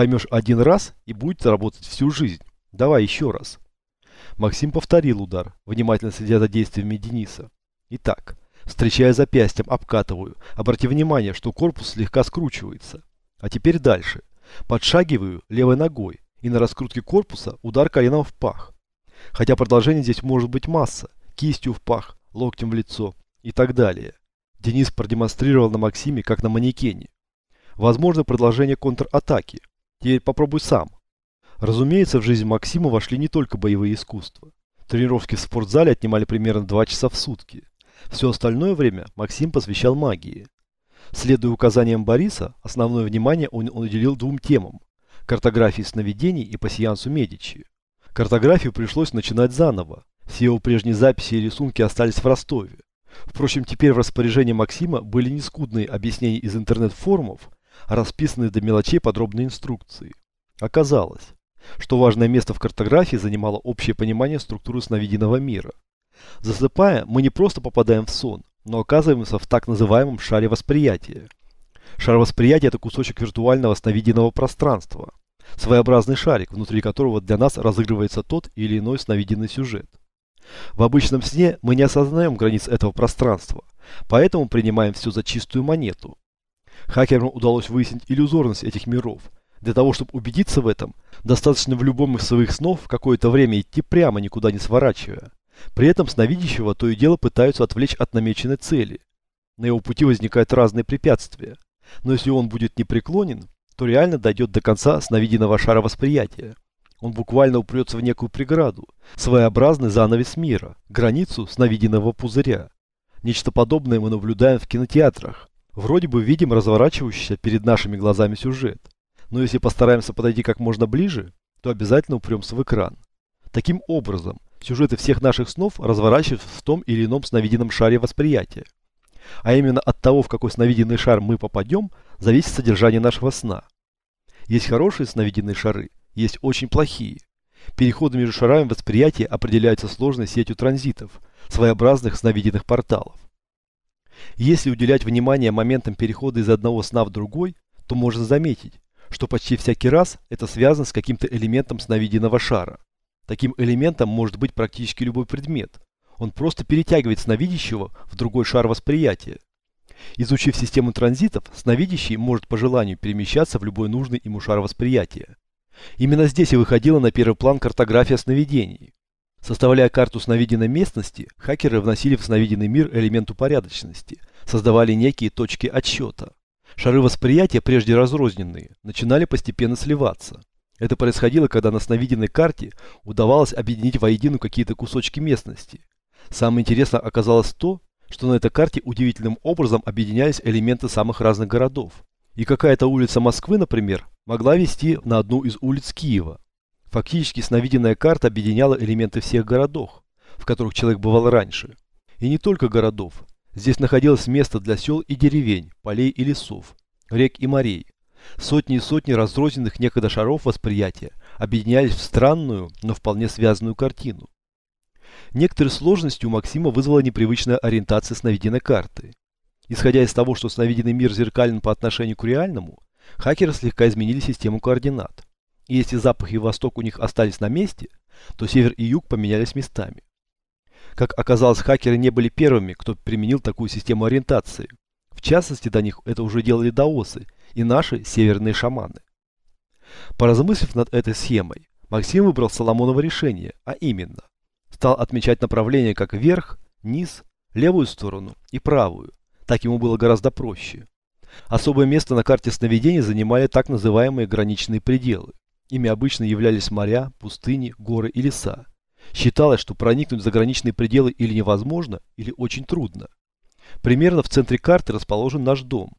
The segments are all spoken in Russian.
Поймешь один раз и будет работать всю жизнь. Давай еще раз. Максим повторил удар, внимательно следя за действиями Дениса. Итак, встречая запястьем, обкатываю. Обрати внимание, что корпус слегка скручивается. А теперь дальше. Подшагиваю левой ногой, и на раскрутке корпуса удар коленом в пах. Хотя продолжение здесь может быть масса. Кистью в пах, локтем в лицо и так далее. Денис продемонстрировал на Максиме, как на манекене. Возможно продолжение контратаки. Теперь попробуй сам. Разумеется, в жизнь Максима вошли не только боевые искусства. Тренировки в спортзале отнимали примерно 2 часа в сутки. Все остальное время Максим посвящал магии. Следуя указаниям Бориса, основное внимание он уделил двум темам – картографии сновидений и пассиансу Медичи. Картографию пришлось начинать заново. Все его прежние записи и рисунки остались в Ростове. Впрочем, теперь в распоряжении Максима были не скудные объяснения из интернет-форумов, расписанные до мелочей подробные инструкции. Оказалось, что важное место в картографии занимало общее понимание структуры сновиденного мира. Засыпая, мы не просто попадаем в сон, но оказываемся в так называемом шаре восприятия. Шар восприятия – это кусочек виртуального сновиденного пространства. Своеобразный шарик, внутри которого для нас разыгрывается тот или иной сновиденный сюжет. В обычном сне мы не осознаем границ этого пространства, поэтому принимаем все за чистую монету. Хакерам удалось выяснить иллюзорность этих миров – для того, чтобы убедиться в этом, достаточно в любом из своих снов какое-то время идти прямо, никуда не сворачивая. При этом сновидящего то и дело пытаются отвлечь от намеченной цели. На его пути возникают разные препятствия. Но если он будет непреклонен, то реально дойдет до конца сновиденного шара восприятия. Он буквально упрется в некую преграду, своеобразный занавес мира, границу сновиденного пузыря. Нечто подобное мы наблюдаем в кинотеатрах. Вроде бы видим разворачивающийся перед нашими глазами сюжет но если постараемся подойти как можно ближе, то обязательно упремся в экран. Таким образом, сюжеты всех наших снов разворачиваются в том или ином сновиденном шаре восприятия. А именно от того, в какой сновиденный шар мы попадем, зависит содержание нашего сна. Есть хорошие сновиденные шары, есть очень плохие. Переходы между шарами восприятия определяются сложной сетью транзитов, своеобразных сновиденных порталов. Если уделять внимание моментам перехода из одного сна в другой, то можно заметить, что почти всякий раз это связано с каким-то элементом сновиденного шара. Таким элементом может быть практически любой предмет. Он просто перетягивает сновидящего в другой шар восприятия. Изучив систему транзитов, сновидящий может по желанию перемещаться в любой нужный ему шар восприятия. Именно здесь и выходила на первый план картография сновидений. Составляя карту сновиденной местности, хакеры вносили в сновиденный мир элемент упорядоченности, создавали некие точки отсчета. Шары восприятия, прежде разрозненные, начинали постепенно сливаться. Это происходило, когда на сновиденной карте удавалось объединить воедино какие-то кусочки местности. Самое интересное оказалось то, что на этой карте удивительным образом объединялись элементы самых разных городов. И какая-то улица Москвы, например, могла вести на одну из улиц Киева. Фактически сновиденная карта объединяла элементы всех городов, в которых человек бывал раньше. И не только городов, Здесь находилось место для сел и деревень, полей и лесов, рек и морей. Сотни и сотни разрозненных некогда шаров восприятия объединялись в странную, но вполне связанную картину. Некоторые сложности у Максима вызвала непривычная ориентация сновиденной карты. Исходя из того, что сновиденный мир зеркален по отношению к реальному, хакеры слегка изменили систему координат. И если запах и восток у них остались на месте, то север и юг поменялись местами. Как оказалось, хакеры не были первыми, кто применил такую систему ориентации. В частности, до них это уже делали даосы и наши северные шаманы. Поразмыслив над этой схемой, Максим выбрал Соломоново решение, а именно, стал отмечать направление как вверх, низ, левую сторону и правую. Так ему было гораздо проще. Особое место на карте сновидений занимали так называемые граничные пределы. Ими обычно являлись моря, пустыни, горы и леса. Считалось, что проникнуть в заграничные пределы или невозможно, или очень трудно. Примерно в центре карты расположен наш дом.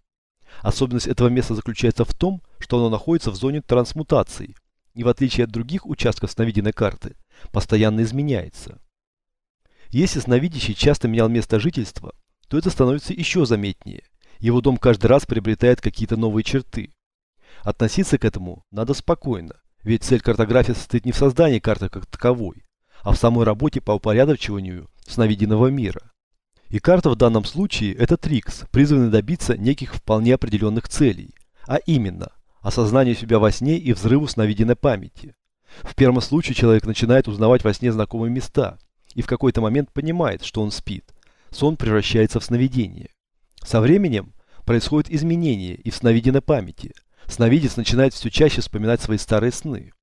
Особенность этого места заключается в том, что оно находится в зоне трансмутации и в отличие от других участков сновиденной карты, постоянно изменяется. Если сновидящий часто менял место жительства, то это становится еще заметнее. Его дом каждый раз приобретает какие-то новые черты. Относиться к этому надо спокойно, ведь цель картографии состоит не в создании карты как таковой, а в самой работе по упорядочиванию сновиденного мира. И карта в данном случае – это трикс, призванный добиться неких вполне определенных целей, а именно осознанию себя во сне и взрыву сновиденной памяти. В первом случае человек начинает узнавать во сне знакомые места и в какой-то момент понимает, что он спит. Сон превращается в сновидение. Со временем происходит изменение и в сновиденной памяти. Сновидец начинает все чаще вспоминать свои старые сны.